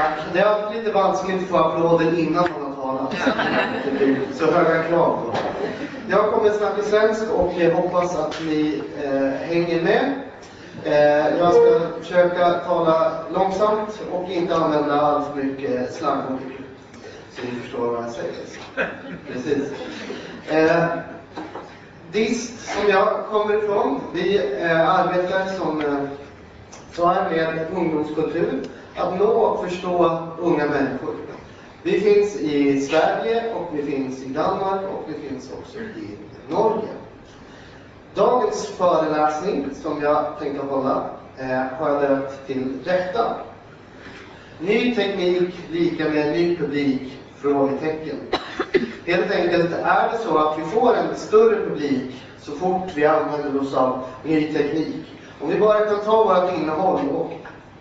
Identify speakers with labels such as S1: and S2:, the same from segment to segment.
S1: Tack. Det är alltid lite vanskligt att få applåder innan man har talat. Det så höga krav då. Jag kommer snacka svensk och jag hoppas att ni eh, hänger med. Eh, jag ska försöka tala långsamt och inte använda allt för mycket slangord. Så ni förstår vad jag säger. Precis. Eh, DIST, som jag kommer ifrån, vi eh, arbetar som eh, så här med ungdomskultur, att nå och förstå unga människor. Vi finns i Sverige och vi finns i Danmark och vi finns också i Norge. Dagens föreläsning som jag tänkte hålla eh, har jag döpt till detta. Ny teknik lika med ny publik? Frågetecken. Helt enkelt är det så att vi får en större publik så fort vi använder oss av ny teknik. Om vi bara kan ta vårt innehåll och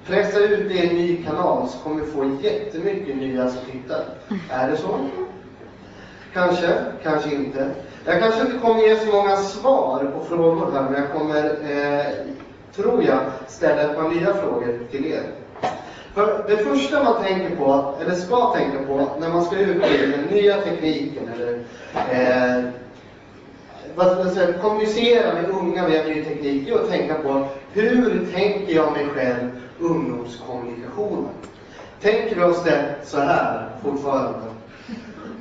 S1: pressa ut det i en ny kanal så kommer vi få jättemycket nya som tittar. Är det så? Kanske, kanske inte. Jag kanske inte kommer ge så många svar på frågor här, men jag kommer, eh, tror jag, ställa ett par nya frågor till er. För det första man tänker på, eller ska tänka på, när man ska ut den nya tekniken eller eh, vad kommunicera med unga via ny teknik, är att tänka på hur tänker jag mig själv ungdomskommunikationen? Tänker vi oss det så här fortfarande?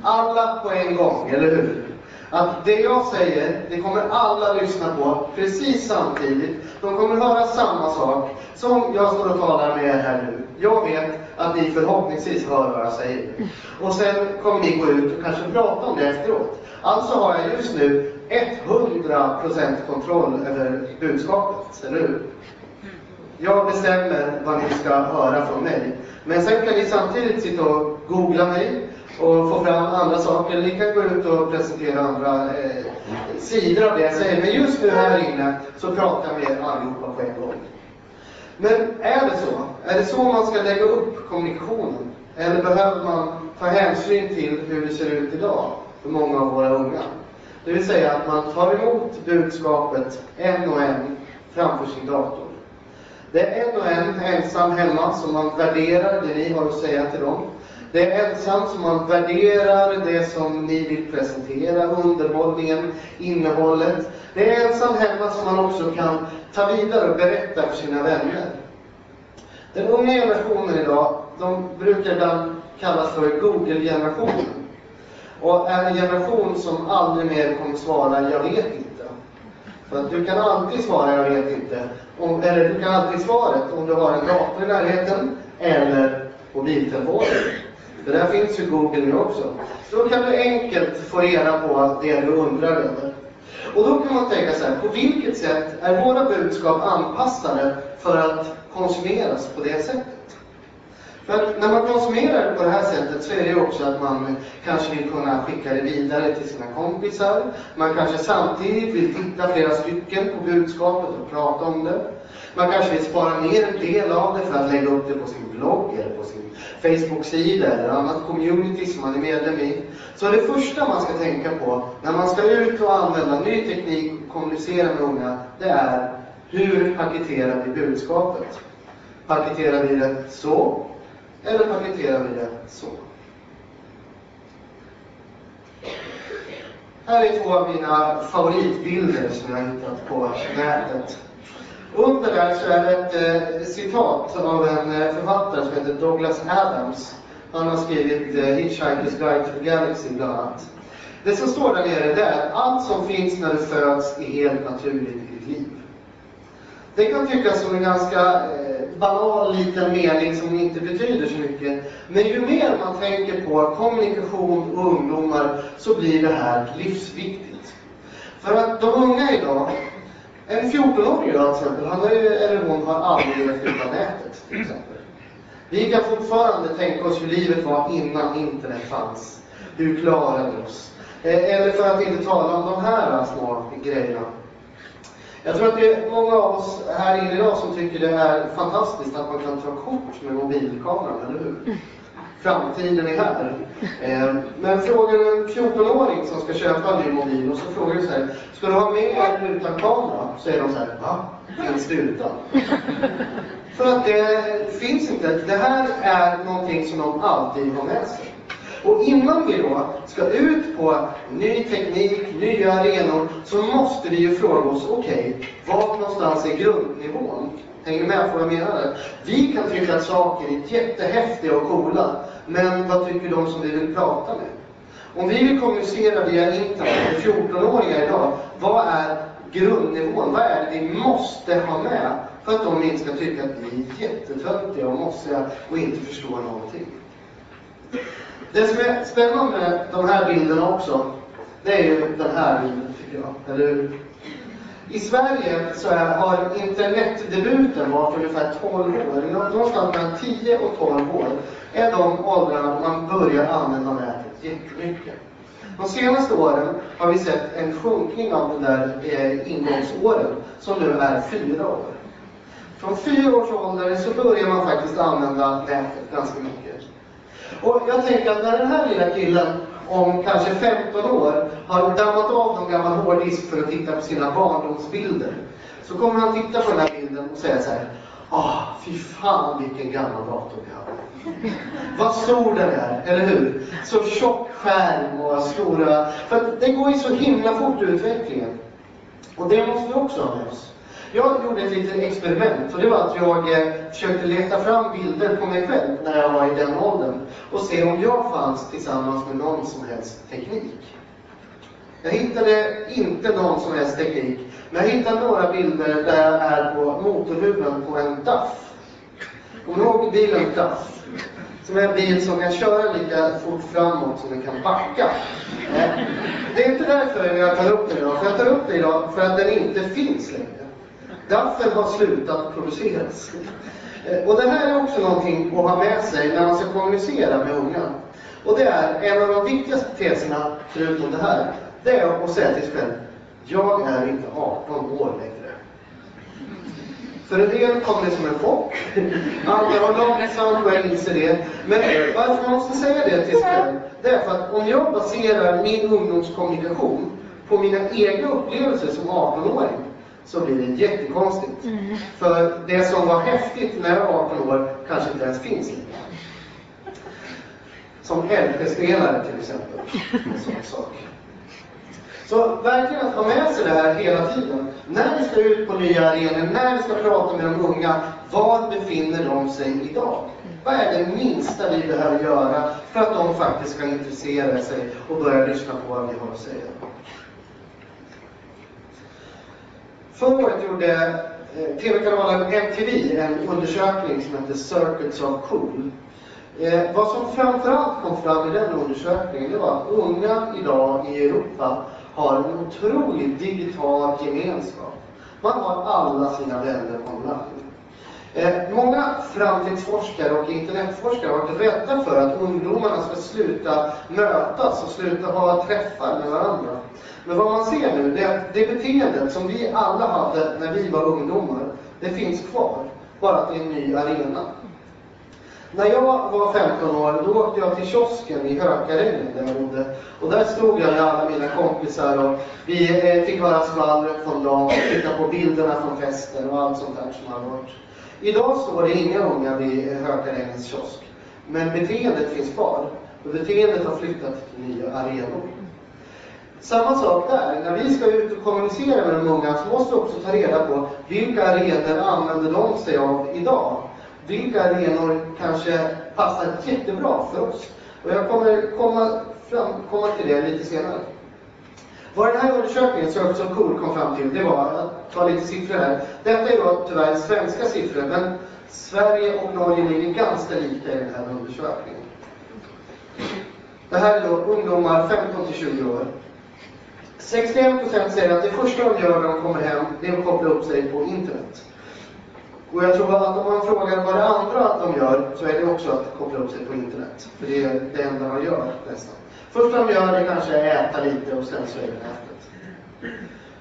S1: Alla på en gång, eller hur? Att det jag säger, det kommer alla lyssna på precis samtidigt. De kommer höra samma sak som jag står och talar med er här nu. Jag vet att ni förhoppningsvis hör vad jag säger. Och sen kommer ni gå ut och kanske prata om det efteråt. Alltså har jag just nu 100% kontroll över budskapet, eller hur? Jag bestämmer vad ni ska höra från mig. Men sen kan ni samtidigt sitta och googla mig och få fram andra saker. Ni kan gå ut och presentera andra eh, sidor av det jag säger. Men just nu här inne så pratar vi med er allihopa på en gång. Men är det så? Är det så man ska lägga upp kommunikationen? Eller behöver man ta hänsyn till hur det ser ut idag för många av våra unga? Det vill säga att man tar emot budskapet en och en framför sin dator. Det är en och en ensam hemma som man värderar det ni har att säga till dem. Det är ensam som man värderar det som ni vill presentera, underhållningen, innehållet. Det är ensam hemma som man också kan ta vidare och berätta för sina vänner. Den unga generationen idag, de brukar ibland kallas för Google-generationen. Och är en generation som aldrig mer kommer svara ”jag vet inte”. För att du kan alltid svara ”jag vet inte”. Om, eller du kan alltid svaret om du har en dator i närheten eller mobiltelefonen. För där finns ju Google nu också. Så då kan du enkelt få reda på det du undrar över. Och då kan man tänka så här, på vilket sätt är våra budskap anpassade för att konsumeras på det sättet? För när man konsumerar på det här sättet så är det också att man kanske vill kunna skicka det vidare till sina kompisar. Man kanske samtidigt vill titta flera stycken på budskapet och prata om det. Man kanske vill spara ner en del av det för att lägga upp det på sin blogg eller på sin Facebook-sida eller annat community som man är medlem i. Så det första man ska tänka på när man ska ut och använda ny teknik och kommunicera med unga, det är hur paketerar vi budskapet? Paketerar vi det så? Eller paketerar vi det så? Här är två av mina favoritbilder som jag har hittat på nätet. Under där så är det ett eh, citat av en eh, författare som heter Douglas Adams. Han har skrivit eh, Hitchhiker's Guide to the Galaxy bland annat. Det som står där nere det är att allt som finns när du föds är helt naturligt i ditt liv. Det kan tyckas som en ganska eh, banal liten mening som inte betyder så mycket. Men ju mer man tänker på kommunikation och ungdomar så blir det här livsviktigt. För att de unga idag, en 14-åring idag till alltså, exempel, han eller hon har aldrig levt utan nätet. Till exempel. Vi kan fortfarande tänka oss hur livet var innan internet fanns. Hur klarade vi oss? Eh, eller för att inte tala om de här små grejerna. Jag tror att det är många av oss här inne idag som tycker det är fantastiskt att man kan ta kort med mobilkameran, eller hur? Framtiden är här. Eh, men frågar en 14-åring som ska köpa en ny mobil och så frågar du så här, ska du ha med eller utan kamera? Så är de så här, va? Finns det utan? För att det finns inte. Det här är någonting som de alltid har med sig. Och innan vi då ska ut på ny teknik, nya arenor, så måste vi ju fråga oss, okej, okay, var någonstans är grundnivån? Hänger ni med på vad jag menar? Vi kan tycka att saker är jättehäftiga och coola, men vad tycker de som vi vill prata med? Om vi vill kommunicera via internet med 14-åringar idag, vad är grundnivån? Vad är det vi måste ha med för att de inte ska tycka att vi är jättetöntiga och mossiga och inte förstår någonting? Det som är spännande med de här bilderna också, det är ju den här bilden tycker jag, eller hur? I Sverige så är, har internetdebuten varit ungefär 12 år. Någonstans mellan 10 och 12 år är de åldrarna då man börjar använda nätet jättemycket. De senaste åren har vi sett en sjunkning av de där eh, ingångsåren, som nu är fyra år. Från fyra års ålder så börjar man faktiskt använda nätet ganska mycket. Och jag tänker att när den här lilla killen om kanske 15 år har dammat av någon gammal hårddisk för att titta på sina barndomsbilder, så kommer han titta på den här bilden och säga så här, Ah, fy fan vilken gammal dator vi hade. Vad stor den är, eller hur? Så tjock skärm och stora... För det går ju så himla fort i utvecklingen. Och det måste vi också ha med oss. Jag gjorde ett litet experiment och det var att jag eh, försökte leta fram bilder på mig själv när jag var i den åldern och se om jag fanns tillsammans med någon som helst teknik. Jag hittade inte någon som helst teknik, men jag hittade några bilder där jag är på motorhuven på en DAF. Kommer ni ihåg bilen DAF? Som är en bil som kan köra lika fort framåt som den kan backa. Eh, det är inte därför jag tar upp den idag, för jag tar upp den idag för att den inte finns längre. Daffen har slutat produceras. Eh, och det här är också någonting att ha med sig när man ska kommunicera med unga. Och det är en av de viktigaste teserna, förutom det här, det är att säga till sig själv, jag är inte 18 år längre. För en del kommer det som en chock. Andra har långsamt börjat inse det. Men varför man måste säga det till sig själv, det är för att om jag baserar min ungdomskommunikation på mina egna upplevelser som 18-åring, så blir det jättekonstigt. Mm. För det som var häftigt när jag var 18 år kanske inte ens finns längre. Som LP-spelare till exempel. En sak. Så verkligen att ha med sig det här hela tiden. När vi ska ut på nya arenor, när vi ska prata med de unga, var befinner de sig idag? Vad är det minsta vi behöver göra för att de faktiskt ska intressera sig och börja lyssna på vad vi har att säga? Förra året gjorde eh, TV-kanalen MTV en undersökning som hette Circuits of Cool. Eh, vad som framförallt kom fram i den undersökningen, det var att unga idag i Europa har en otrolig digital gemenskap. Man har alla sina vänner online. Eh, många framtidsforskare och internetforskare har varit rädda för att ungdomarna ska sluta mötas och sluta ha träffar med varandra. Men vad man ser nu, det är att det beteendet som vi alla hade när vi var ungdomar, det finns kvar. Bara att det är en ny arena. När jag var 15 år, då åkte jag till kiosken i Hökarängen där jag bodde. Och där stod jag med alla mina kompisar och vi eh, fick höra skvallret från dagen och titta på bilderna från festen och allt sånt där som har varit. Idag står det inga unga vid Hökarängens kiosk. Men beteendet finns kvar. Och beteendet har flyttat till nya arenor. Samma sak där. När vi ska ut och kommunicera med de unga så måste vi också ta reda på vilka arenor använder de sig av idag? Vilka arenor kanske passar jättebra för oss? Och jag kommer komma, fram, komma till det lite senare. Vad den här undersökningen, Circle of Cool, kom fram till, det var, att tar lite siffror här. Detta är då tyvärr svenska siffror, men Sverige och Norge ligger ganska lika i den här undersökningen. Det här är då ungdomar 15 till 20 år. 61% säger att det första de gör när de kommer hem, det är att koppla upp sig på internet. Och jag tror att om man frågar vad det andra de gör, så är det också att koppla upp sig på internet. För det är det enda man gör nästan. Första de gör är kanske att äta lite och sen så är det nätet.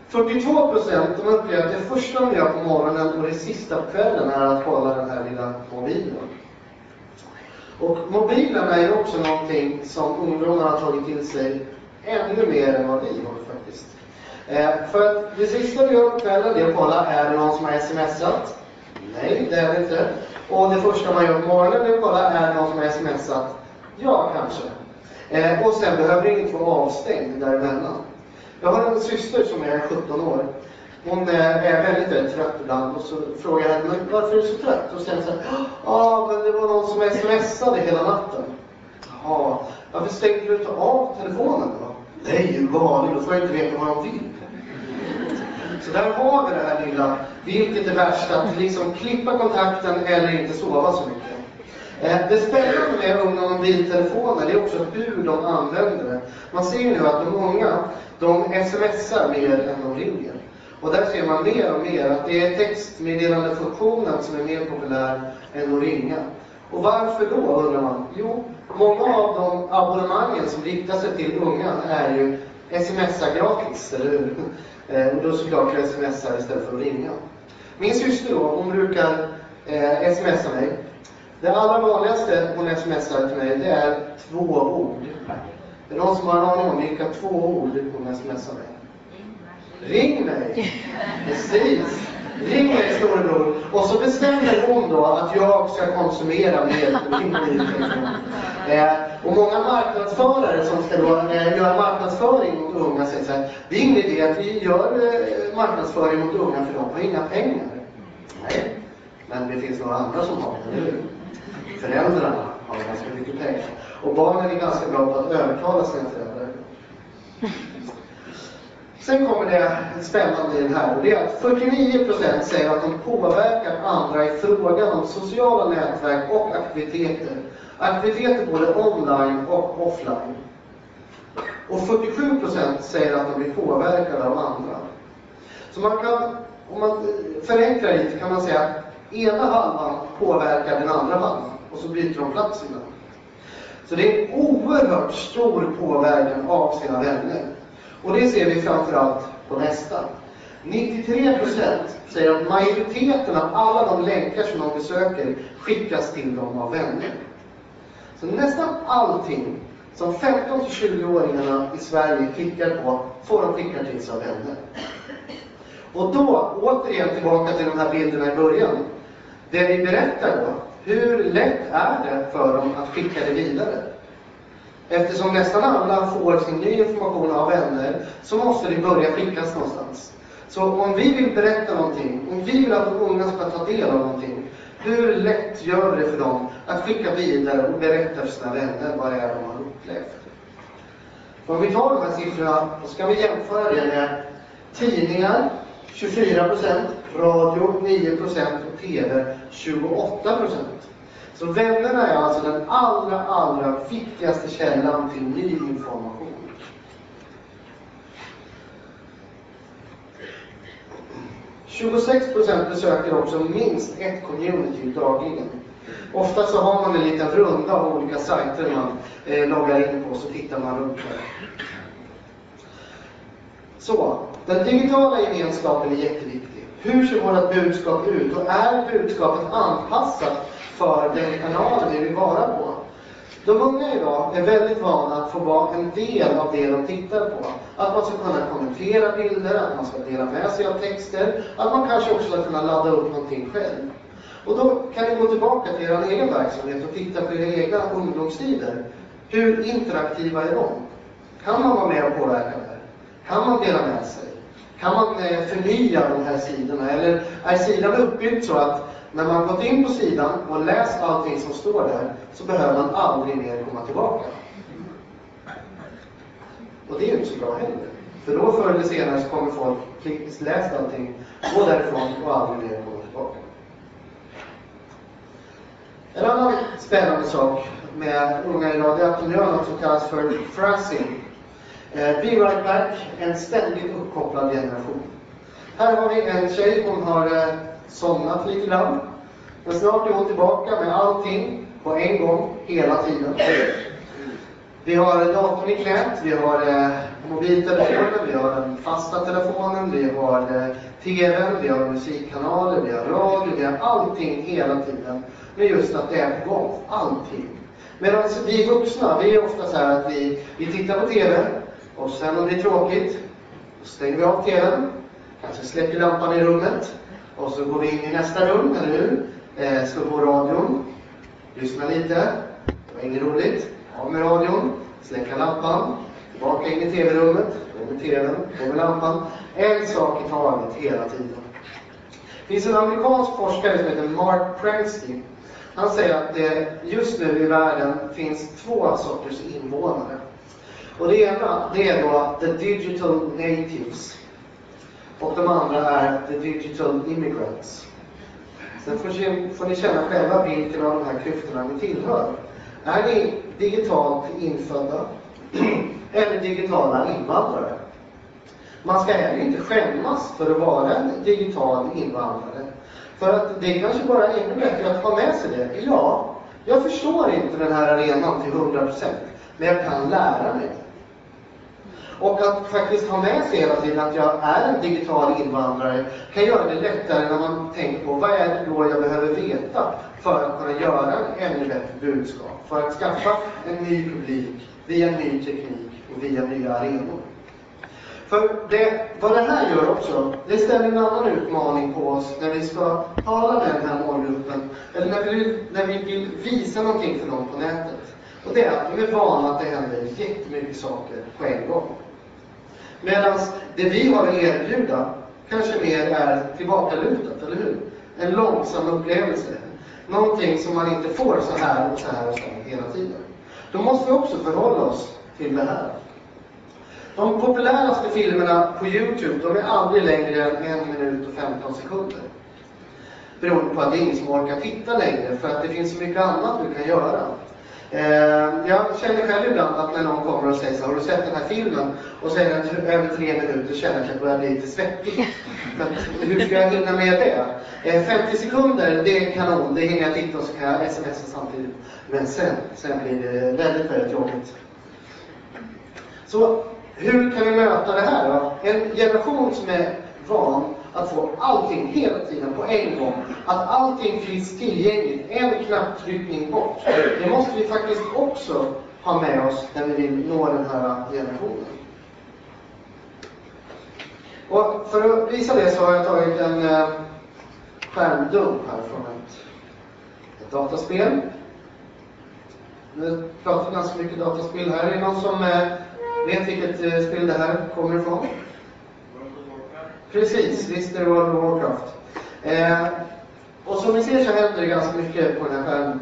S1: 42 procent de upplever att det första de gör på morgonen och det sista på kvällen är att kolla den här lilla mobilen. Och mobilen är ju också någonting som ungdomarna har tagit till sig ännu mer än vad vi har faktiskt. Eh, för att det sista vi gör på kvällen det är att kolla, är det någon som har smsat? Nej, det är det inte. Och det första man gör på morgonen är att kolla, är det någon som har smsat? Ja, kanske. Eh, och sen behöver det inte vara avstängd däremellan. Jag har en syster som är 17 år. Hon eh, är väldigt, väldigt trött ibland och så frågar jag henne, varför är du så trött? Och så säger hon så här, ja, men det var någon som smsade hela natten. Jaha, varför stängde du inte av telefonen då? Nej, är du? Då får jag inte veta vad de vill. Så där har vi det här lilla, vilket är värst, att liksom klippa kontakten eller inte sova så mycket. Eh, det spännande med unga mobiltelefoner det är också hur de använder det. Man ser nu att de unga, de smsar mer än de ringer. Och där ser man mer och mer att det är textmeddelandefunktionen som är mer populär än att ringa. Och varför då, undrar man? Jo, många av de abonnemangen som riktar sig till unga är ju smsa gratis, eller hur? Eh, och då såklart smsa istället för att ringa. Min syster då, hon brukar eh, smsa mig. Det allra vanligaste hon smsar till mig, det är två ord. Är det någon som har en aning om vilka två ord hon smsar mig? Ring mig! Precis! Ring mig storebror. Och så bestämmer hon då att jag ska konsumera mer mobiltelefon. Eh, och många marknadsförare som ska då, eh, göra marknadsföring mot unga säger så här, det är ingen idé att vi gör eh, marknadsföring mot unga för de har inga pengar. Nej, men det finns några andra som har det, eller hur? Föräldrarna har ganska mycket pengar. Och barnen är ganska bra på att övertala sina föräldrar. Sen kommer det spännande i den här och det är att 49% säger att de påverkar andra i frågan om sociala nätverk och aktiviteter. Aktiviteter både online och offline. Och 47% säger att de blir påverkade av andra. Så man kan, om man förenklar lite kan man säga att ena halvan påverkar den andra halvan och så byter de plats ibland. Så det är oerhört stor påverkan av sina vänner. Och det ser vi framförallt på nästa. 93 procent säger att majoriteten av alla de länkar som de besöker skickas till dem av vänner. Så nästan allting som 15 20-åringarna i Sverige klickar på får de skicka till sig av vänner. Och då, återigen tillbaka till de här bilderna i början. Det vi berättar då, hur lätt är det för dem att skicka det vidare? Eftersom nästan alla får sin ny information av vänner så måste det börja skickas någonstans. Så om vi vill berätta någonting, om vi vill att de unga ska ta del av någonting, hur lätt gör det för dem att skicka vidare och berätta för sina vänner vad det är de har upplevt? Om vi tar de här siffrorna och ska vi jämföra det med tidningar, 24 procent, radio 9% och TV 28%. Så vännerna är alltså den allra, allra viktigaste källan till ny information. –26 procent besöker också minst ett community dagligen. Ofta så har man en liten runda av olika sajter man eh, loggar in på, så tittar man runt där. Så, den digitala gemenskapen är jätteviktig. Hur ser vårt budskap ut? Och är budskapet anpassat för den kanalen vi vill vara på. De unga idag är väldigt vana att få vara en del av det de tittar på. Att man ska kunna kommentera bilder, att man ska dela med sig av texter, att man kanske också ska kunna ladda upp någonting själv. Och då kan ni gå tillbaka till er egen verksamhet och titta på era egna ungdomstider. Hur interaktiva är de? Kan man vara med och påverka där? Kan man dela med sig? Kan man eh, förnya de här sidorna? Eller är sidan uppbyggd så att när man gått in på sidan och läst allting som står där så behöver man aldrig mer komma tillbaka. Och det är ju inte så bra heller. För då förr eller senare så kommer folk, läst allting, gå därifrån och aldrig mer komma tillbaka. En annan spännande sak med unga idag är att de gör något som kallas för frassing. Eh, Be right back, en ständigt uppkopplad generation. Här har vi en tjej, hon har eh, somnat lite grann. Men snart är hon tillbaka med allting på en gång, hela tiden. Vi har datorn i knät, vi har eh, mobiltelefonen, vi har den fasta telefonen, vi har TVn, vi har musikkanaler, vi har radio, vi har allting hela tiden. Men just att det är på gång, allting. Medan vi vuxna, vi är ofta så här att vi, vi tittar på TV och sen om det är tråkigt, då stänger vi av TVn, kanske släcker lampan i rummet Och så går vi in i nästa rum, eller hur? Eh, slår på radion, lyssna lite. Det var inget roligt. Av med radion, släcka lampan, tillbaka in i tv-rummet, på med tvn, på med lampan. En sak i taget hela tiden. Det finns en amerikansk forskare som heter Mark Prensky. Han säger att det just nu i världen finns två sorters invånare. Och det ena, det är då the digital natives. Och de andra är the digital immigrants. Sen får, får ni känna själva vilken av de här klyftorna ni tillhör. Är ni digitalt infödda eller digitala invandrare? Man ska heller inte skämmas för att vara en digital invandrare. För att det är kanske bara är ännu bättre att ha med sig det. Ja, jag förstår inte den här arenan till 100%, men jag kan lära mig. Och att faktiskt ha med sig hela tiden att jag är en digital invandrare kan göra det lättare när man tänker på vad är det då jag behöver veta för att kunna göra en ännu bättre budskap. För att skaffa en ny publik via ny teknik och via nya arenor. För det, vad det här gör också, det ställer en annan utmaning på oss när vi ska tala med den här målgruppen, eller när vi, när vi vill visa någonting för någon på nätet. Och det är att de är vana att det händer jättemycket saker på en gång. Medan det vi har att erbjuda kanske mer är tillbakalutat, eller hur? En långsam upplevelse. Någonting som man inte får så här och så här och så här hela tiden. Då måste vi också förhålla oss till det här. De populäraste filmerna på Youtube, de är aldrig längre än en minut och 15 sekunder. Beroende på att det är ingen som orkar titta längre, för att det finns så mycket annat du kan göra. Eh, jag känner själv ibland att när någon kommer och säger så har du sett den här filmen? Och säger den över tre minuter känner jag att jag börjar bli lite svettig. hur ska jag hinna med det? 50 eh, sekunder, det är kanon, det hinner jag titta och så kan jag smsa samtidigt. Men sen, sen blir det väldigt, väldigt jobbigt. Så hur kan vi möta det här då? En generation som är van att få allting hela tiden på en gång. Att allting finns tillgängligt, en knapptryckning bort. Det måste vi faktiskt också ha med oss när vi vill nå den här generationen. Och för att visa det så har jag tagit en eh, skärmdump här från ett, ett dataspel. Nu pratar ganska mycket dataspel här. Är det någon som eh, vet vilket eh, spel det här kommer ifrån? Precis, visst det var Warcraft. Eh, och som ni ser så händer det ganska mycket på den här skärmen.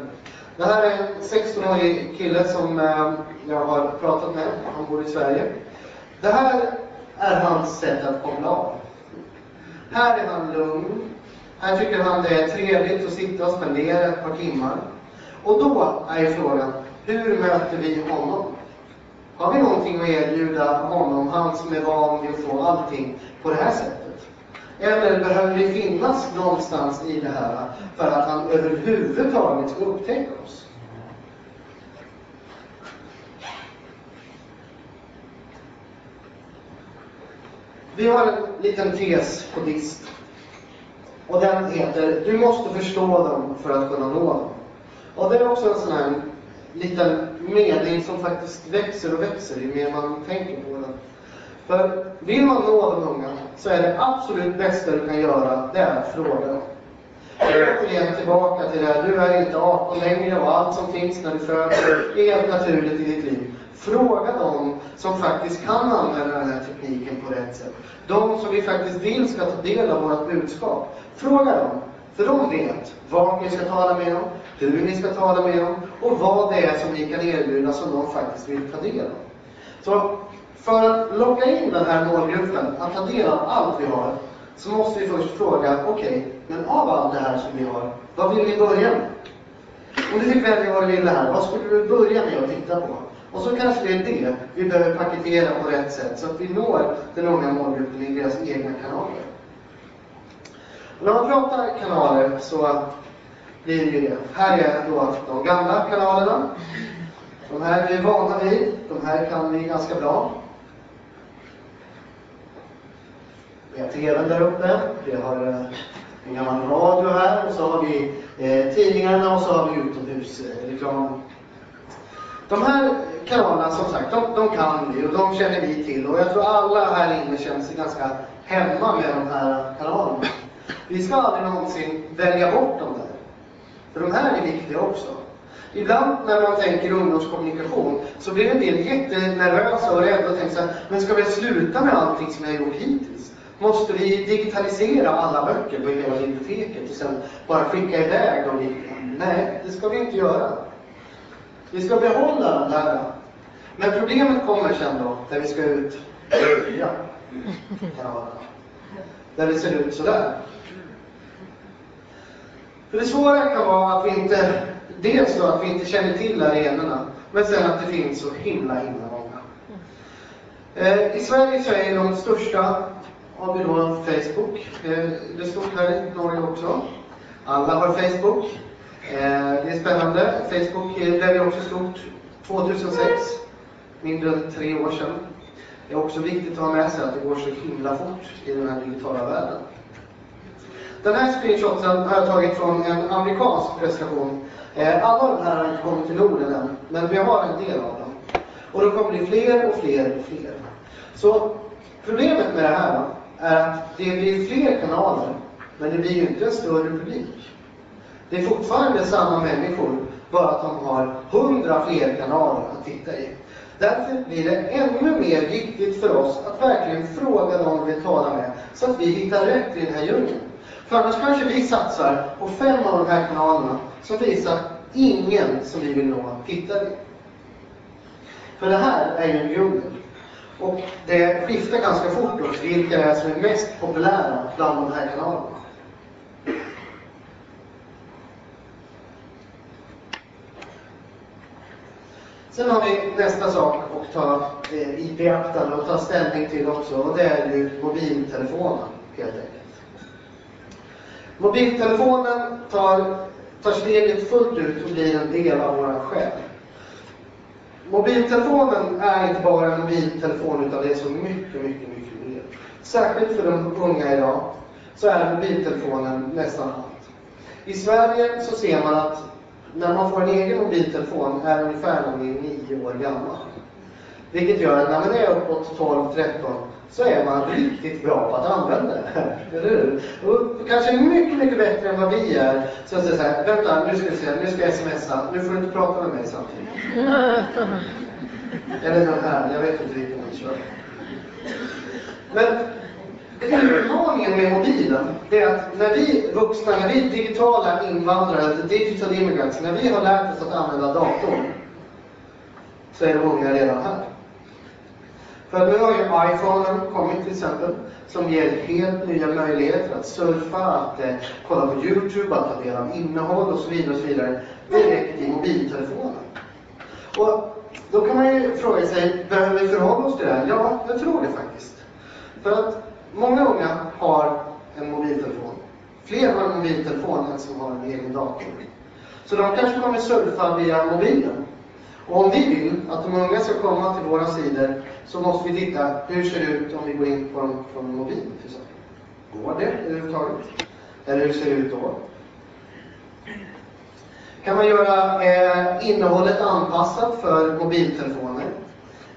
S1: Det här är en 16-årig kille som eh, jag har pratat med. Han bor i Sverige. Det här är hans sätt att koppla av. Här är han lugn. Här tycker han det är trevligt att sitta och spendera ett par timmar. Och då är frågan, hur möter vi honom? Har vi någonting att erbjuda honom, han som är van vid att få allting på det här sättet? Eller behöver vi finnas någonstans i det här för att han överhuvudtaget ska upptäcka oss? Vi har en liten tes på dist. Och den heter Du måste förstå dem för att kunna nå dem. Och det är också en sån här liten mening som faktiskt växer och växer ju mer man tänker på den. För vill man nå de unga så är det absolut bästa du kan göra, det är att fråga. Återigen tillbaka till det här, du är inte 18 längre och allt som finns när du föds är helt naturligt i ditt liv. Fråga dem som faktiskt kan använda den här tekniken på rätt sätt. De som vi faktiskt vill ska ta del av vårt budskap. Fråga dem. För de vet vad ni ska tala med dem, hur ni ska tala med dem och vad det är som ni kan erbjuda som de faktiskt vill ta del av. Så för att locka in den här målgruppen att ta del av allt vi har så måste vi först fråga, okej, okay, men av allt det här som vi har, vad vill ni börja med? Om du fick välja vad du ville här, vad skulle du börja med att titta på? Och så kanske det är det vi behöver paketera på rätt sätt så att vi når den unga målgruppen i deras egna kanaler. När man pratar kanaler så blir det ju det. Här är då de gamla kanalerna. De här är vi vana vid. De här kan vi ganska bra. Vi har TVn där uppe. Vi har eh, en gammal radio här och så har vi eh, tidningarna och så har vi utomhusreklam. De här kanalerna som sagt, de, de kan vi och de känner vi till och jag tror alla här inne känner sig ganska hemma med de här kanalerna. Vi ska aldrig någonsin välja bort dem där. För de här är viktiga också. Ibland när man tänker ungdomskommunikation så blir en del jättenervösa och rädda och tänker så här, men ska vi sluta med allting som har gjort hittills? Måste vi digitalisera alla böcker på hela biblioteket och sen bara skicka iväg dem? Nej, det ska vi inte göra. Vi ska behålla de här. Men problemet kommer sen då, när vi ska ut ja. Där det ser ut sådär. För det svåra kan vara att vi inte, dels då att vi inte känner till arenorna, men sen att det finns så himla, himla många. Eh, I Sverige så är de största, har vi då Facebook. Eh, det är stort här i Norge också. Alla har Facebook. Eh, det är spännande. Facebook eh, blev också stort 2006, mindre än tre år sedan. Det är också viktigt att ha med sig att det går så himla fort i den här digitala världen. Den här screenshoten har jag tagit från en amerikansk presentation. Eh, alla de här har inte kommit till Norden än, men vi har en del av dem. Och då kommer det fler och fler och fler. Så problemet med det här är att det blir fler kanaler, men det blir ju inte en större publik. Det är fortfarande samma människor, bara att de har hundra fler kanaler att titta i. Därför blir det ännu mer viktigt för oss att verkligen fråga dem vi talar med, så att vi hittar rätt i den här djungeln. För annars kanske vi satsar på fem av de här kanalerna som visar ingen som vi vill nå tittar i. För det här är ju en djungel. Och det skiftar ganska fort också vilka det är som är mest populära bland de här kanalerna. Sen har vi nästa sak att ta eh, i beaktande och ta ställning till också och det är ju mobiltelefonen helt enkelt. Mobiltelefonen tar, tar steget fullt ut och blir en del av våra själ. Mobiltelefonen är inte bara en mobiltelefon utan det är så mycket, mycket, mycket mer. Särskilt för de unga idag så är mobiltelefonen nästan allt. I Sverige så ser man att när man får en egen mobiltelefon är ungefär när man är nio år gammal. Vilket gör att när man är uppåt 12-13 så är man riktigt bra på att använda det. Eller hur? Och kanske mycket, mycket bättre än vad vi är. Så jag säger så här, vänta, nu ska vi se, nu ska jag smsa, nu får du inte prata med mig samtidigt. Eller den här, jag vet inte vilken man kör. Men utmaningen med mobilen, det är att när vi vuxna, när vi digitala invandrare, digital immigrants, när vi har lärt oss att använda datorn, så är de unga redan här. För nu har ju iPhonen kommit till exempel, som ger helt nya möjligheter att surfa, att eh, kolla på YouTube, att ta del av innehåll och så vidare och så vidare direkt i mobiltelefonen. Och då kan man ju fråga sig, behöver vi förhålla oss till det här? Ja, jag tror det faktiskt. För att många unga har en mobiltelefon. Fler har en mobiltelefon än som har en egen dator. Så de kanske kommer surfa via mobilen. Och om vi vill att de unga ska komma till våra sidor så måste vi titta, hur ser det ut om vi går in på en, på en mobil till exempel? Går det överhuvudtaget? Eller hur ser det ut då? Kan man göra eh, innehållet anpassat för mobiltelefoner?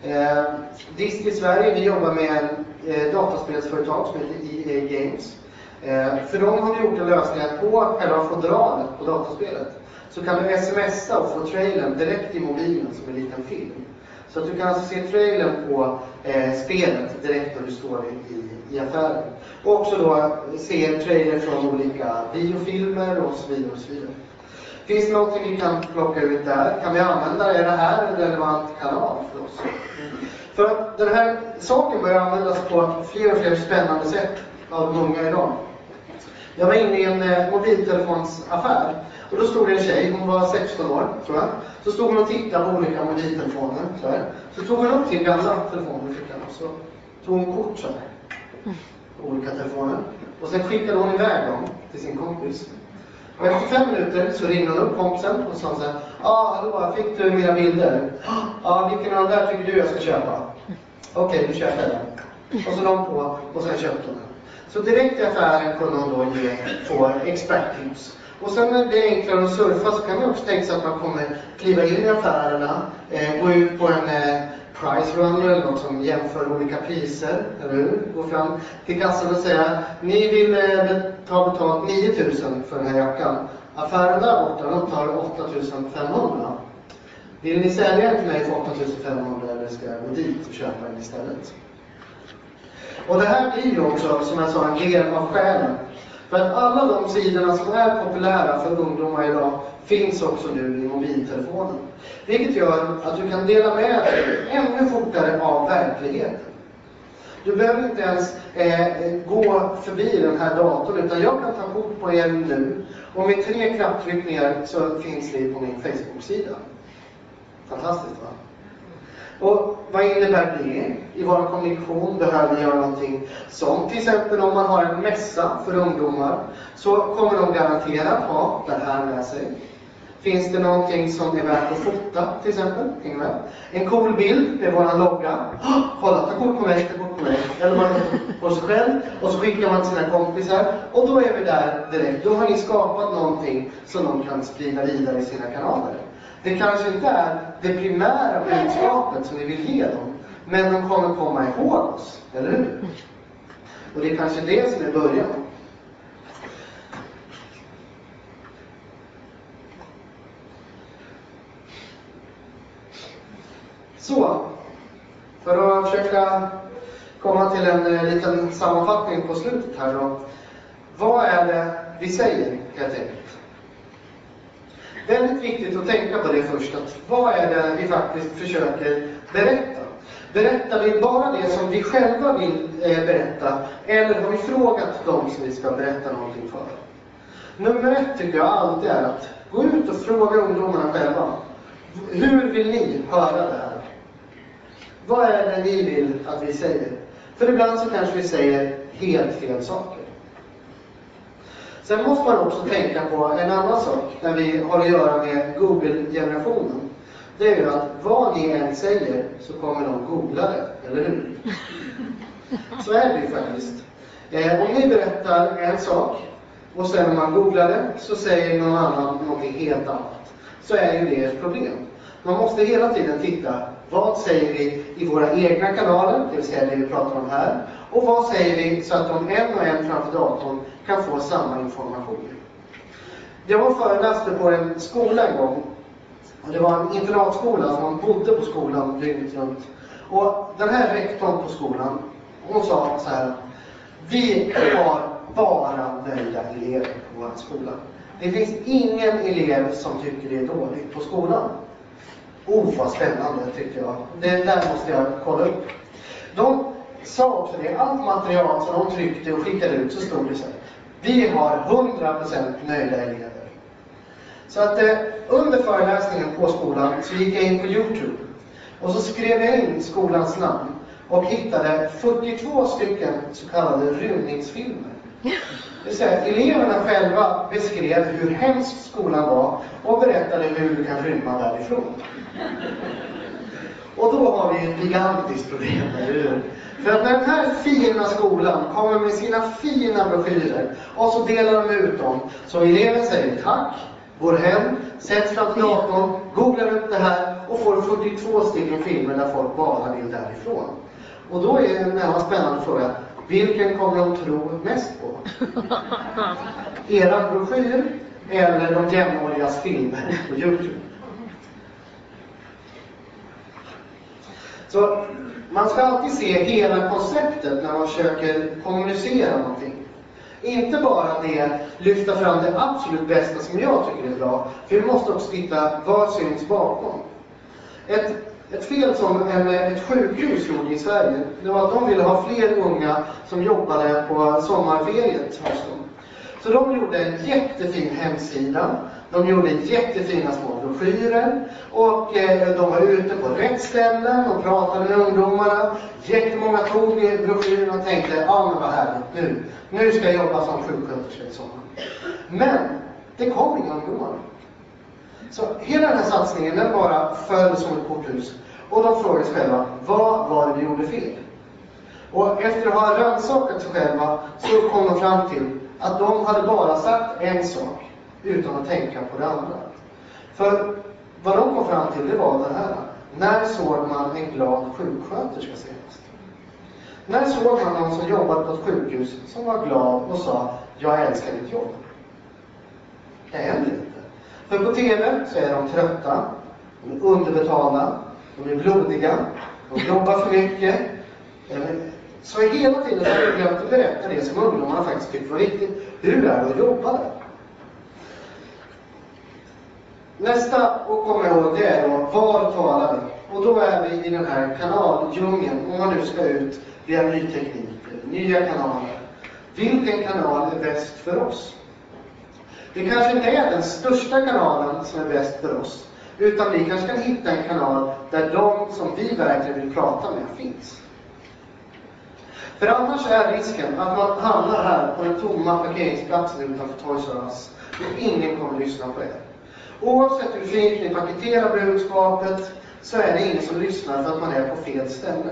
S1: Eh, Disk i Sverige, vi jobbar med en eh, dataspelsföretag som heter EA Games. Eh, för dem har vi gjort en lösning att på själva fodralet på dataspelet så kan du smsa och få trailern direkt i mobilen som en liten film. Så att du kan alltså se trailern på eh, spelet direkt när du står i, i, i affären. Och också då se en trailer från olika biofilmer och så vidare. Och så vidare. Finns det någonting vi kan plocka ut där? Kan vi använda det? Är det här en relevant kanal för oss? För att den här saken börjar användas på fler och fler spännande sätt av de unga idag. Jag var inne i en eh, mobiltelefonsaffär och då stod det en tjej, hon var 16 år tror jag. Så stod hon och tittade på olika mobiltelefoner. Så, här. så tog hon upp sin gamla telefon i fickan och så tog hon kort så här. På olika telefoner. Och sen skickade hon iväg dem till sin kompis. Och efter fem minuter så ringde hon upp kompisen och sa så här. Ja, ah, hallå, fick du mina bilder? Ah, ja, ah, vilken av de där tycker du jag ska köpa? Okej, okay, du köper den. Och så la hon på och sen köpte hon den. Så direkt i affären kunde hon då ge, två experttips. Och sen när det blir enklare att surfa så kan man också tänka sig att man kommer kliva in i affärerna, eh, gå ut på en, eh, Price Runner eller något som jämför olika priser, eller hur? Gå fram till kassan och säga, ni vill eh, ta betalt 9000 för den här jackan. Affären där borta, de tar 8500. Vill ni sälja den till mig för 8500 eller ska jag gå dit och köpa den istället? Och det här blir ju också, som jag sa, en del av själen. För att alla de sidorna som är populära för ungdomar idag finns också nu i mobiltelefonen. Vilket gör att du kan dela med dig ännu fortare av verkligheten. Du behöver inte ens eh, gå förbi den här datorn, utan jag kan ta kort på er nu. Och med tre knapptryckningar så finns ni på min Facebook-sida. Fantastiskt va? Och vad innebär det? I vår kommunikation behöver vi göra någonting som till exempel om man har en mässa för ungdomar så kommer de garanterat ha det här med sig. Finns det någonting som är värt att fota till exempel? med? En cool bild med våran logga. Oh, kolla, ta kort på mig, ta kort på mig. Eller man på sig själv och så skickar man till sina kompisar och då är vi där direkt. Då har ni skapat någonting som de kan sprida vidare i sina kanaler. Det kanske inte är det primära budskapet som vi vill ge dem, men de kommer komma ihåg oss, eller hur? Och det är kanske det som är början. Så, för att försöka komma till en eh, liten sammanfattning på slutet här då. Vad är det vi säger, helt enkelt? Väldigt viktigt att tänka på det först, att vad är det vi faktiskt försöker berätta? Berättar vi bara det som vi själva vill eh, berätta, eller har vi frågat dem som vi ska berätta någonting för? Nummer ett tycker jag alltid är att gå ut och fråga ungdomarna själva. Hur vill ni höra det här? Vad är det ni vill att vi säger? För ibland så kanske vi säger helt fel saker. Sen måste man också tänka på en annan sak när vi har att göra med Google-generationen. Det är ju att vad ni än säger så kommer de googla det, eller hur? Så är det ju faktiskt. Eh, om ni berättar en sak och sen när man googlar det så säger någon annan någonting helt annat. Så är ju det ett problem. Man måste hela tiden titta, vad säger vi i våra egna kanaler, det vill säga det vi pratar om här, och vad säger vi så att de en och en framför datorn kan få samma information. Jag var föreläste på en skola en gång. Och det var en internatskola, så man bodde på skolan dygnet runt. Och den här rektorn på skolan, hon sa så här. Vi har bara nöjda elever på vår skola. Det finns ingen elev som tycker det är dåligt på skolan. Oh, vad spännande tyckte jag. Det där måste jag kolla upp. De sa också det, allt material som de tryckte och skickade ut så stod det så här. Vi har 100% nöjda elever. Så att eh, under föreläsningen på skolan så gick jag in på Youtube och så skrev jag in skolans namn och hittade 42 stycken så kallade rymningsfilmer. Det vill säga, eleverna själva beskrev hur hemsk skolan var och berättade hur du kan rymma därifrån. Och då har vi ett gigantiskt problem, eller hur? För att när den här fina skolan kommer med sina fina broschyrer och så delar de ut dem, så eleven säger tack, går hem, sätts framför datorn, googlar upp det här och får 42 stycken filmer där folk bara vill därifrån. Och då är en spännande fråga, vilken kommer de tro mest på? Era broschyr eller de jämnårigas filmer på Youtube? Så man ska alltid se hela konceptet när man försöker kommunicera någonting. Inte bara det, lyfta fram det absolut bästa som jag tycker är bra, för vi måste också titta, vad syns bakom? Ett, ett fel som en, ett sjukhus gjorde i Sverige, det var att de ville ha fler unga som jobbade på sommarferiet hos dem. Så de gjorde en jättefin hemsida de gjorde jättefina små broschyrer och eh, de var ute på rätt ställen och pratade med ungdomarna. Jättemånga tog broschyren och tänkte, ja ah, men vad härligt nu. Nu ska jag jobba som sjuksköterska i sommar. Men det kom inga ungdomar. Så hela den här satsningen, den bara föll som ett korthus. Och de frågade sig själva, vad var det vi gjorde fel? Och efter att ha rannsakat sig själva så kom de fram till att de hade bara sagt en sak utan att tänka på det andra. För vad de kom fram till, det var det här. När såg man en glad sjuksköterska senast? När såg man någon som jobbade på ett sjukhus som var glad och sa Jag älskar ditt jobb? Det händer inte. För på TV så är de trötta, de är underbetalda, de är blodiga, de jobbar för mycket. Eh, så hela tiden har vi glömt att berätta det som ungdomarna faktiskt tyckte var viktigt. Hur är det att jobba där? Nästa att komma ihåg det är då, var talar vi? Och då är vi i den här kanaldjungeln, om man nu ska ut via ny teknik, nya kanaler. Vilken kanal är bäst för oss? Det kanske inte är den största kanalen som är bäst för oss, utan vi kanske kan hitta en kanal där de som vi verkligen vill prata med finns. För annars är risken att man hamnar här på den tomma parkeringsplatsen utanför Toys R Us och ingen kommer att lyssna på er. Oavsett hur fint ni paketerar budskapet så är det ingen som lyssnar för att man är på fel ställe.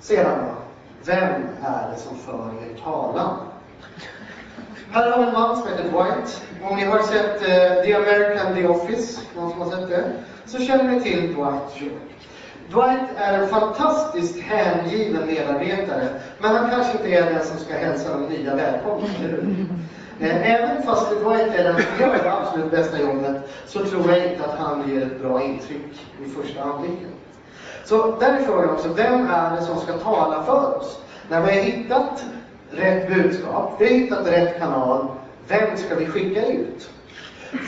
S1: Sedan då, vem är det som för er talan? Här har vi en man som heter Dwight. Om ni har sett uh, The American The Office, någon som har sett det, så känner ni till Dwight York. Dwight är en fantastiskt hängiven medarbetare, men han kanske inte är den som ska hälsa de nya välkomna, eller hur? Eh, även fast Dwight är den som gör det absolut bästa jobbet, så tror jag inte att han ger ett bra intryck vid första anblicken. Så där är frågan också, vem är det som ska tala för oss? När vi har hittat rätt budskap, vi har hittat rätt kanal, vem ska vi skicka ut?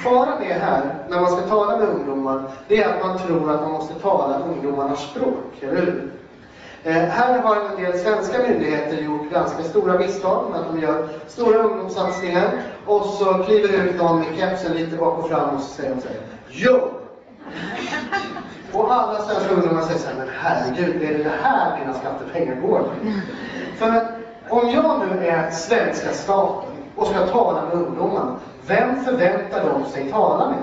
S1: Faran är här, när man ska tala med ungdomar, det är att man tror att man måste tala ungdomarnas språk, eller hur? Eh, här har en del svenska myndigheter gjort ganska stora misstag med att de gör stora ungdomssatsningar och så kliver ut någon med kepsen lite bak och fram och så säger de så här, Jo! Och alla svenska ungdomar säger så här, men herregud, är det det här dina skattepengar går till? För om jag nu är svenska staten och ska tala med ungdomarna, vem förväntar de sig tala med?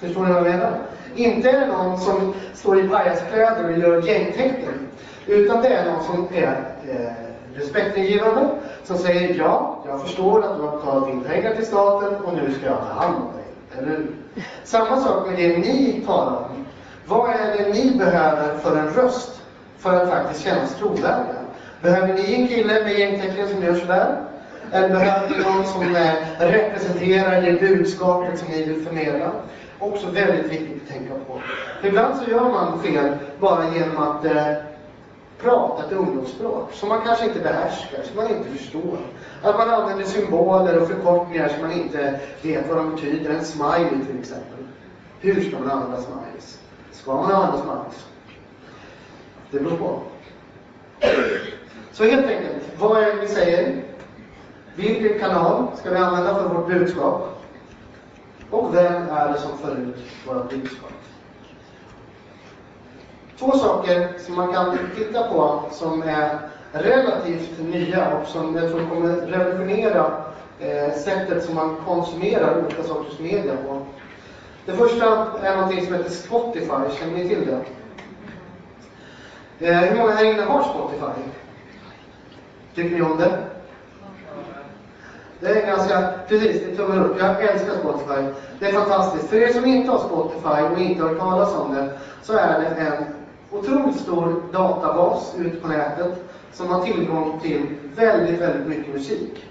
S1: Förstår ni vad jag menar? Inte är det någon som står i pajaskläder och gör gängtecken, utan det är någon som är eh, respektingivande, som säger ja, jag förstår att du har betalat in pengar till staten och nu ska jag ta hand om dig. Eller Samma sak med det ni talar om. Vad är det ni behöver för en röst för att faktiskt kännas trovärdiga? Behöver ni en kille med gängtecken som gör sådär? Eller behöver ni någon som eh, representerar det budskapet som ni vill förmedla? Också väldigt viktigt att tänka på. Ibland så gör man fel bara genom att eh, prata ett ungdomsspråk som man kanske inte behärskar, som man inte förstår. Att man använder symboler och förkortningar som man inte vet vad de betyder. En smiley till exempel. Hur ska man använda smileys? Ska man använda smileys? Det beror på. Så helt enkelt, vad är det vi säger? Vilken kanal ska vi använda för vårt budskap? Och vem är det som för ut våra budskap? Två saker som man kan titta på som är relativt nya och som jag tror kommer revolutionera eh, sättet som man konsumerar olika sorters media på. Det första är någonting som heter Spotify, känner ni till det? Eh, hur många här inne har Spotify? Tycker ni om det? Det är ganska, precis, det tummar upp. Jag älskar Spotify. Det är fantastiskt. För er som inte har Spotify och inte har hört talas om det, så är det en otroligt stor databas ute på nätet som har tillgång till väldigt, väldigt mycket musik.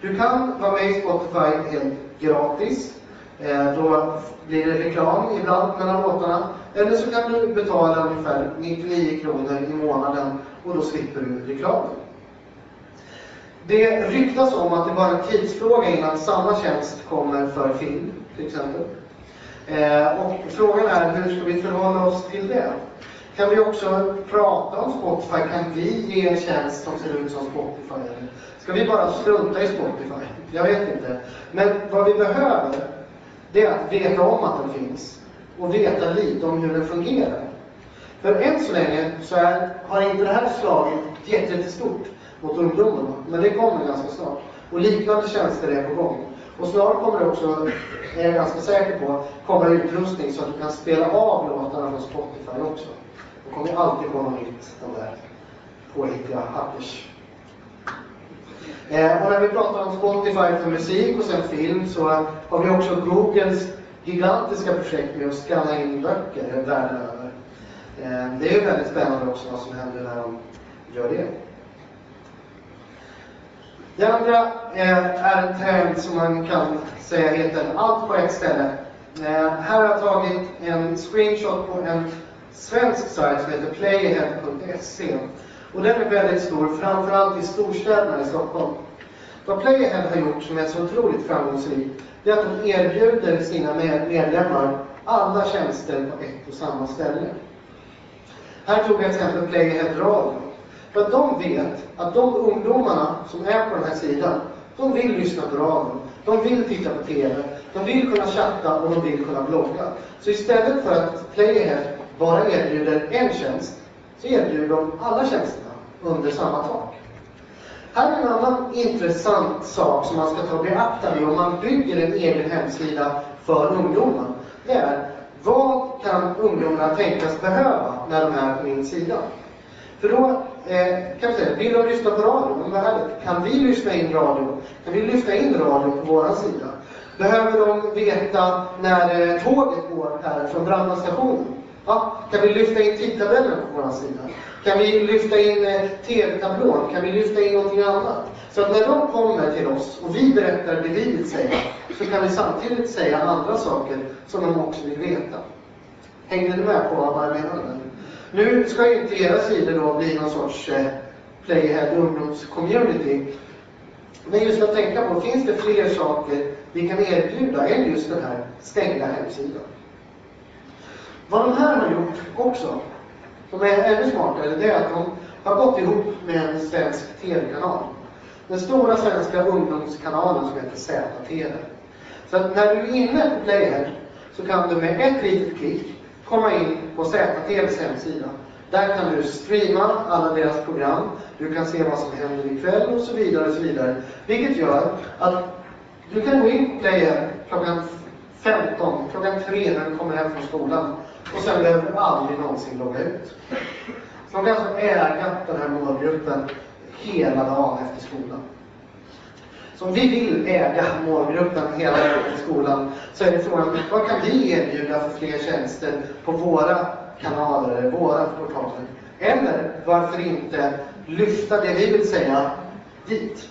S1: Du kan vara med i Spotify helt gratis. Eh, då blir det reklam ibland mellan låtarna. Eller så kan du betala ungefär 99 kronor i månaden och då slipper du reklamen. Det ryktas om att det bara är en tidsfråga innan samma tjänst kommer för film, till exempel. Eh, och frågan är, hur ska vi förhålla oss till det? Kan vi också prata om Spotify? Kan vi ge en tjänst som ser ut som Spotify? Eller ska vi bara strunta i Spotify? Jag vet inte. Men vad vi behöver, det är att veta om att den finns och veta lite om hur den fungerar. För än så länge så är, har inte det här slaget jättestort mot ungdomarna, men det kommer ganska snart. Och liknande tjänster är på gång. Och snart kommer det också, är jag ganska säker på, komma utrustning så att du kan spela av låtarna från Spotify också. Det kommer alltid komma nytt, de där påhittiga hackers. Eh, och när vi pratar om Spotify för musik och sen film så har vi också Googles gigantiska projekt med att skanna in böcker världen över. Eh, det är ju väldigt spännande också vad som händer när de gör det. Det andra eh, är en trend som man kan säga heter allt på ett ställe. Eh, här har jag tagit en screenshot på en svensk sajt som heter playahead.se. Och den är väldigt stor, framförallt i storstäderna i Stockholm. Vad Playahead har gjort som är så otroligt framgångsrikt, det är att de erbjuder sina medlemmar alla tjänster på ett och samma ställe. Här tog jag till exempel Playahead Radio. För att de vet att de ungdomarna som är på den här sidan, de vill lyssna på radio, de vill titta på TV, de vill kunna chatta och de vill kunna blogga. Så istället för att Playahead bara erbjuder en tjänst, så erbjuder de alla tjänsterna under samma tak. Här är en annan intressant sak som man ska ta beaktande om man bygger en egen hemsida för ungdomar. Det är, vad kan ungdomarna tänkas behöva när de är på min sida? För då eh, kan vi säga, vill de lyssna på radio? Vad härligt. Kan vi lyssna in radio? Kan vi lyfta in radio på vår sida? Behöver de veta när eh, tåget går här från brandstationen? Ja, kan vi lyfta in tidtabellen på vår sida? Kan vi lyfta in eh, TV-tablån? Kan vi lyfta in någonting annat? Så att när de kommer till oss och vi berättar det vi vill säga, så kan vi samtidigt säga andra saker som de också vill veta. Hängde ni med på vad jag menade? Nu ska ju inte era sidor då bli någon sorts eh, Playhead ungdomscommunity. Men just att tänka på, finns det fler saker vi kan erbjuda än just den här stängda hemsidan? Vad de här har gjort också, som är ännu smartare, det är att de har gått ihop med en svensk TV-kanal. Den stora svenska ungdomskanalen som heter ZTV. Så att när du är inne på Playhead så kan du med ett litet klick komma in på ZTVs hemsida. Där kan du streama alla deras program, du kan se vad som händer ikväll och så vidare. och så vidare. Vilket gör att du kan gå in på Player klockan 15, klockan 3 när du kommer hem från skolan och sen behöver du aldrig någonsin logga ut. Så de kan alltså äga den här målgruppen hela dagen efter skolan. Så om vi vill äga målgruppen hela skolan så är det frågan, vad kan vi erbjuda för fler tjänster på våra kanaler, våra portaler? Eller varför inte lyfta det vi vill säga dit?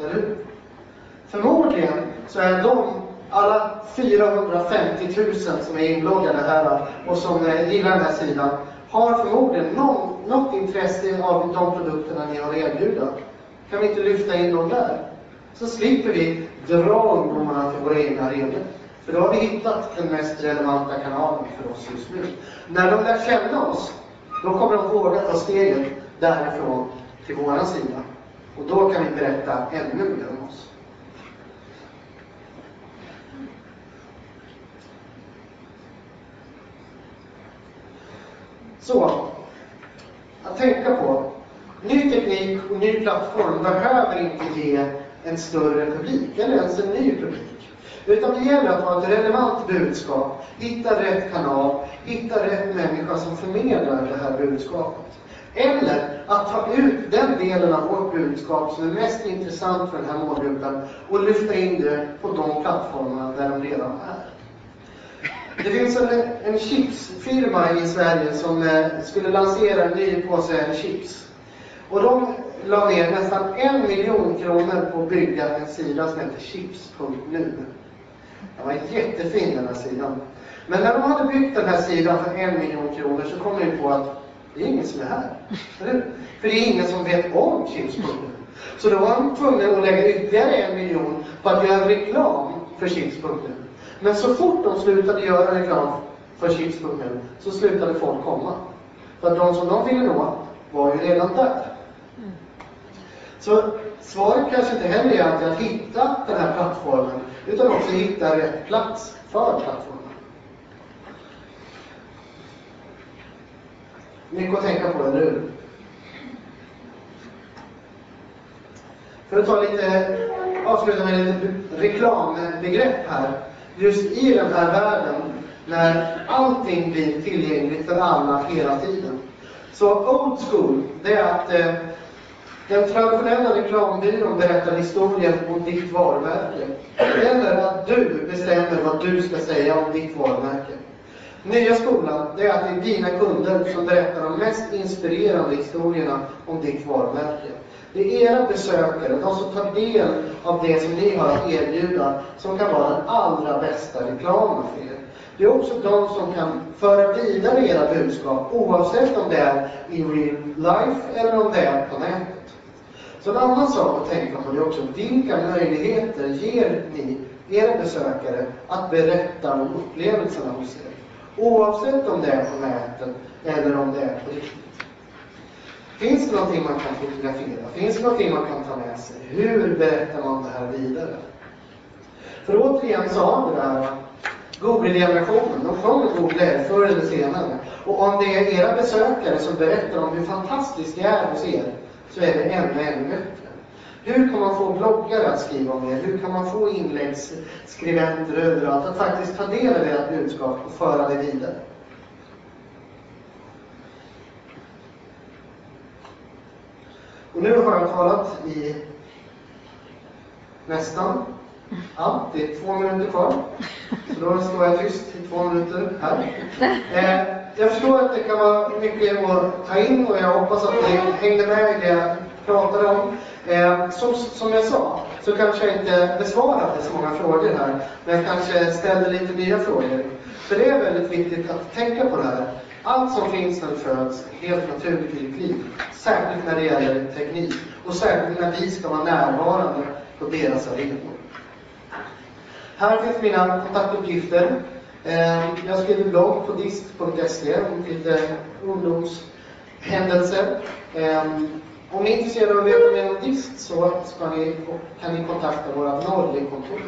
S1: Eller hur? Förmodligen så är de, alla 450 000 som är inloggade här och som gillar den här sidan, har förmodligen någon, något intresse av de produkterna ni har erbjuda. Kan vi inte lyfta in dem där? Så slipper vi dra ungdomarna till våra egna arenor. För då har vi hittat den mest relevanta kanalen för oss just nu. När de lär känna oss, då kommer de våga ta steget därifrån till vår sida. Och då kan vi berätta ännu mer om oss. Så, att tänka på. Ny teknik och ny plattform behöver inte ge en större publik, eller ens en ny publik. Utan det gäller att ha ett relevant budskap, hitta rätt kanal, hitta rätt människa som förmedlar det här budskapet. Eller att ta ut den delen av vårt budskap som är mest intressant för den här målgruppen och lyfta in det på de plattformarna där de redan är. Det finns en, en chipsfirma i Sverige som eh, skulle lansera en ny påse chips. Och de la ner nästan en miljon kronor på att bygga en sida som heter chips.nu. Den var jättefin den här sidan. Men när de hade byggt den här sidan för en miljon kronor så kom de på att det är ingen som är här. För det är ingen som vet om chips.nu. Så då var de tvungna att lägga ytterligare en miljon på att göra reklam för chips.nu. Men så fort de slutade göra reklam för chips.nu så slutade folk komma. För att de som de ville nå var ju redan där. Så svaret kanske inte heller är alltid att hitta den här plattformen, utan också hitta rätt plats för plattformen. Mycket att tänka på, eller hur? För att ta lite, avsluta med lite reklambegrepp här. Just i den här världen, när allting blir tillgängligt för alla hela tiden. Så old school, det är att eh, den traditionella reklambyrån berättar historien om ditt varumärke. Eller att du bestämmer vad du ska säga om ditt varumärke. Nya skolan, det är att det är dina kunder som berättar de mest inspirerande historierna om ditt varumärke. Det är era besökare, de som tar del av det som ni har att erbjuda, som kan vara den allra bästa reklamen för er. Det är också de som kan föra vidare era budskap, oavsett om det är i real life eller om det är på nätet. Så en annan sak att tänka på är också vilka möjligheter ger ni era besökare att berätta om upplevelserna hos er? Oavsett om det är på nätet eller om det är på riktigt. Finns det någonting man kan fotografera? Finns det någonting man kan ta med sig? Hur berättar man det här vidare? För återigen så har vi det här Google-generationen, de kommer googla er förr eller senare. Och om det är era besökare som berättar om hur fantastiskt det är hos er, så är det ännu, ännu bättre. Hur kan man få bloggare att skriva om er? Hur kan man få inläggsskribenter överallt att faktiskt ta del av ert budskap och föra det vidare? Och nu har jag talat i nästan, ja, det är två minuter kvar. Så då står jag tyst i två minuter här. Eh, jag förstår att det kan vara mycket att ta in och jag hoppas att ni hängde med i det jag pratade om. Eh, som, som jag sa, så kanske jag inte besvarade så många frågor här, men jag kanske ställde lite nya frågor. För det är väldigt viktigt att tänka på det här. Allt som finns när du föds är helt naturligt i ditt liv. Särskilt när det gäller teknik. Och särskilt när vi ska vara närvarande på deras arenor. Här finns mina kontaktuppgifter. Ehm, jag skriver blogg på dist.se om lite ungdomshändelser. Ehm, om ni är intresserade av att veta mer om DIST så ni, kan ni kontakta våra Norgekontor.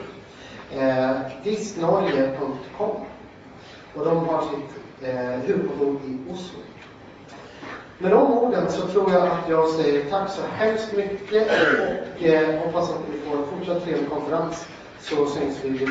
S1: Eh, distnorge.com. Och de har sitt eh, huvudkontor i Oslo. Med de orden så tror jag att jag säger tack så hemskt mycket och eh, hoppas att vi får en fortsatt trevlig konferens så syns vi vid